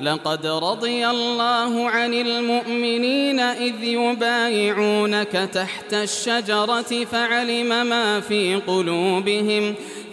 لقد رضي الله عن المؤمنين إذ يبايعونك تحت الشجرة فعلم ما في قلوبهم